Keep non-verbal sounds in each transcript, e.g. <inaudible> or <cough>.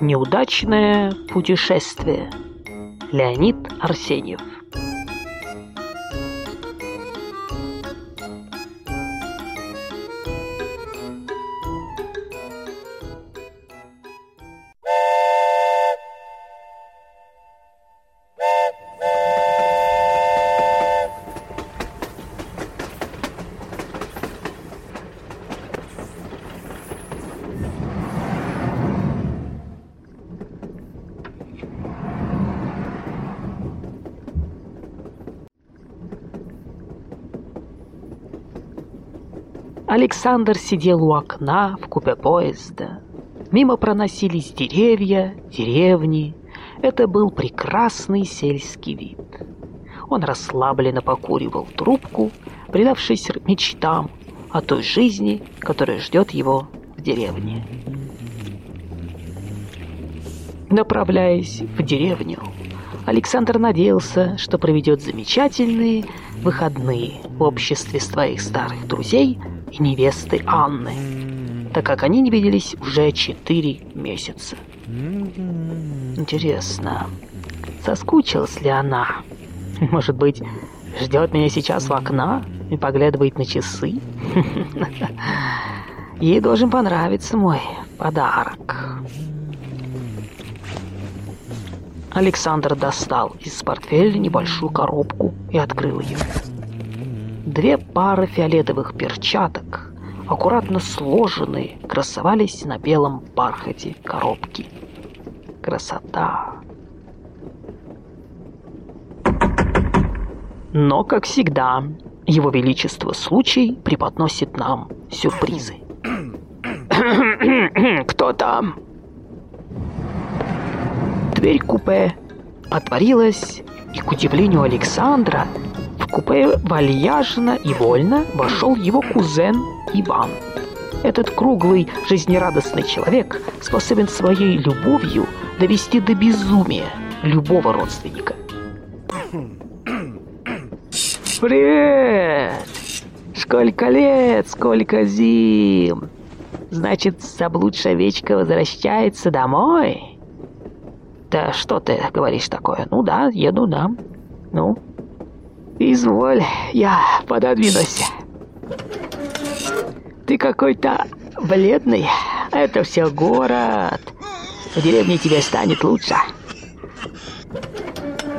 Неудачное путешествие. Леонид Арсеньев. Александр сидел у окна в купе поезда. Мимо проносились деревья, деревни. Это был прекрасный сельский вид. Он расслабленно покуривал трубку, предавшись мечтам о той жизни, которая ждет его в деревне. Направляясь в деревню, Александр надеялся, что проведет замечательные выходные в обществе своих старых друзей – и невесты Анны, м-м-м. так как они не виделись уже четыре месяца. М-м-м. Интересно, соскучилась ли она? Может быть, ждет меня сейчас в окна и поглядывает на часы? <laughs> Ей должен понравиться мой подарок. Александр достал из портфеля небольшую коробку и открыл ее. Две пары фиолетовых перчаток, аккуратно сложенные, красовались на белом бархате коробки. Красота! Но, как всегда, его Величество случай преподносит нам сюрпризы. <coughs> «Кто там?» Дверь купе отворилась, и, к удивлению Александра, купе вальяжно и вольно вошел его кузен Иван. Этот круглый, жизнерадостный человек способен своей любовью довести до безумия любого родственника. Привет! Сколько лет, сколько зим! Значит, заблудшая овечка возвращается домой? Да что ты говоришь такое? Ну да, еду, да. Ну, Изволь, я пододвинусь. Ты какой-то бледный. Это все город. В деревне тебе станет лучше.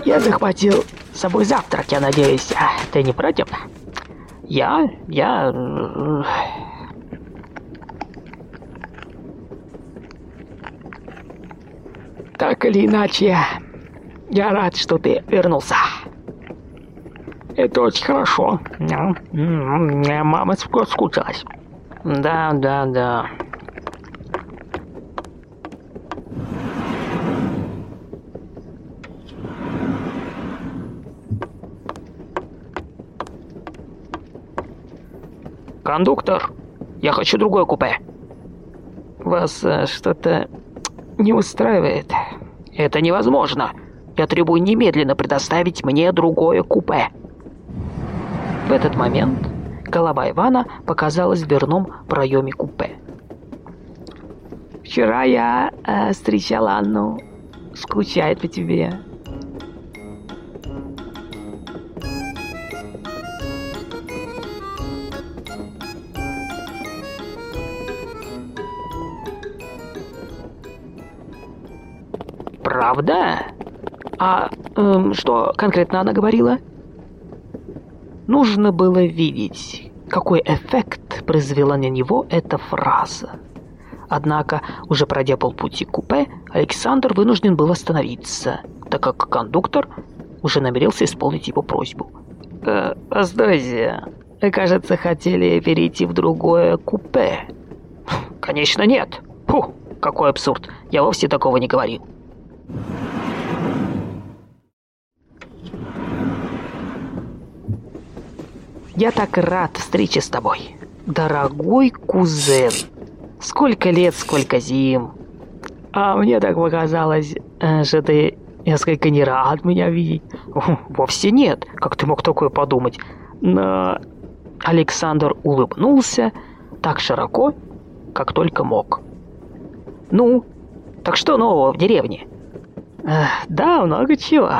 Я захватил с собой завтрак, я надеюсь. А ты не против? Я? Я... Э, э. Так или иначе, я рад, что ты вернулся это очень хорошо. Мама скучалась. Да, да, да. «Кондуктор, я хочу другое купе». «Вас а, что-то не устраивает?» «Это невозможно. Я требую немедленно предоставить мне другое купе». В этот момент голова Ивана показалась в дверном проеме купе. «Вчера я э, встречала Анну. Скучает по тебе», правда? А эм, что конкретно она говорила? Нужно было видеть, какой эффект произвела на него эта фраза. Однако, уже пройдя полпути купе, Александр вынужден был остановиться, так как кондуктор уже намерился исполнить его просьбу. «Э, «Постойте, вы, кажется, хотели перейти в другое купе». «Конечно нет! Фу, какой абсурд! Я вовсе такого не говорил!» Я так рад встрече с тобой. Дорогой кузен, сколько лет, сколько зим. А мне так показалось, э, что ты несколько не рад меня видеть. Вовсе нет, как ты мог такое подумать. Но Александр улыбнулся так широко, как только мог. Ну, так что нового в деревне? Да, много чего.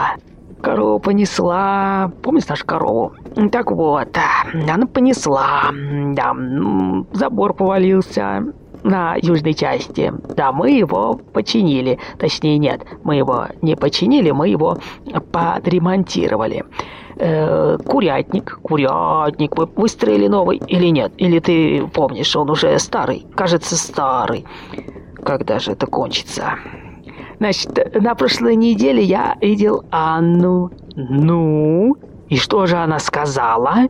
Корову понесла. Помнишь нашу корову? Ну, так вот, она понесла. Да, забор повалился на южной части. Да, мы его починили. Точнее, нет, мы его не починили, мы его подремонтировали. Э, курятник, курятник, вы выстроили новый или нет? Или ты помнишь, он уже старый? Кажется, старый. Когда же это кончится? Значит, на прошлой неделе я видел Анну. Ну, и что же она сказала?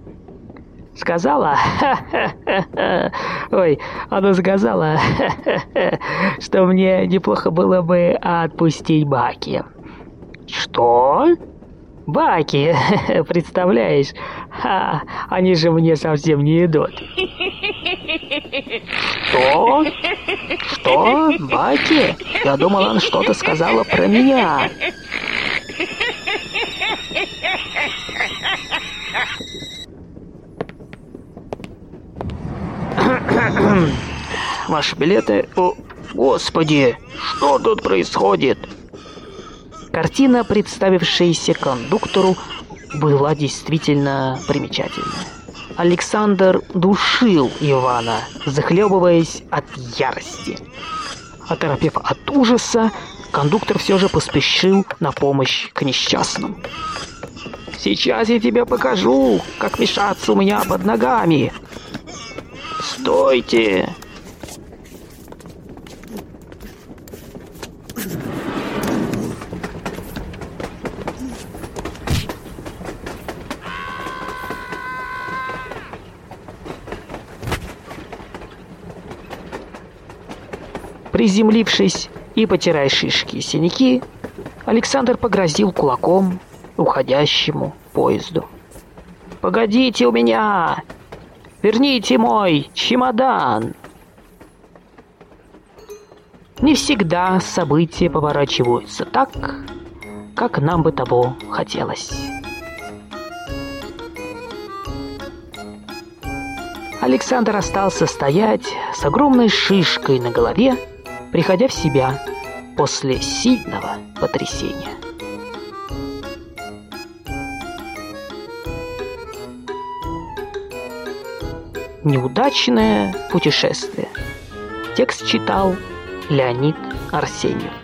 сказала, <laughs> ой, она сказала, <laughs> что мне неплохо было бы отпустить Баки. Что? Баки, <laughs> представляешь, Ха, они же мне совсем не идут. «Что? Что? Баки? Я думал, она что-то сказала про меня». Ваши билеты... О, господи, что тут происходит? Картина, представившаяся кондуктору, была действительно примечательна. Александр душил Ивана, захлебываясь от ярости. Оторопев от ужаса, кондуктор все же поспешил на помощь к несчастным. «Сейчас я тебе покажу, как мешаться у меня под ногами!» «Стойте!» приземлившись и потирая шишки и синяки, Александр погрозил кулаком уходящему поезду. «Погодите у меня! Верните мой чемодан!» Не всегда события поворачиваются так, как нам бы того хотелось. Александр остался стоять с огромной шишкой на голове, приходя в себя после сильного потрясения. Неудачное путешествие. Текст читал Леонид Арсеньев.